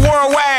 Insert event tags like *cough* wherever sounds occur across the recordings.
worldwide.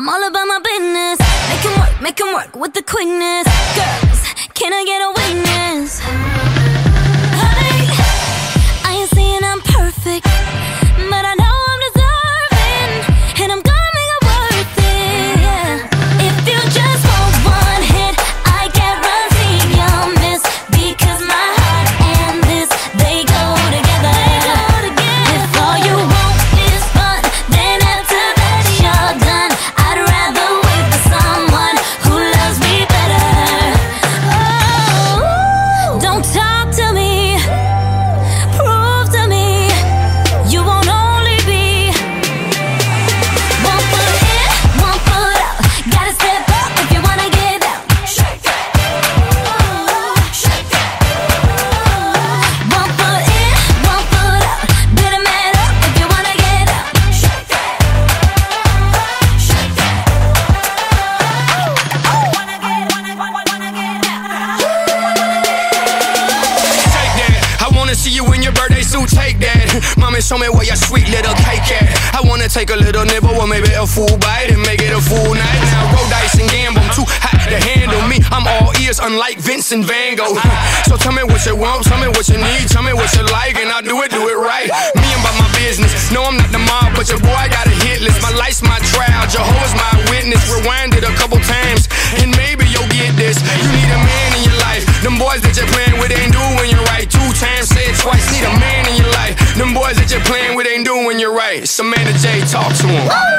I'm all about my business. Make him work, make him work with the quickness. Girls, can I get a witness? *laughs* Mommy, show me where your sweet little cake at. I wanna take a little nibble or maybe a full bite and make it a full night. Now roll dice and gamble, I'm too hot to handle me. I'm all ears, unlike Vincent Van Gogh. *laughs* So tell me what you want, tell me what you need, Samantha J, talk to him.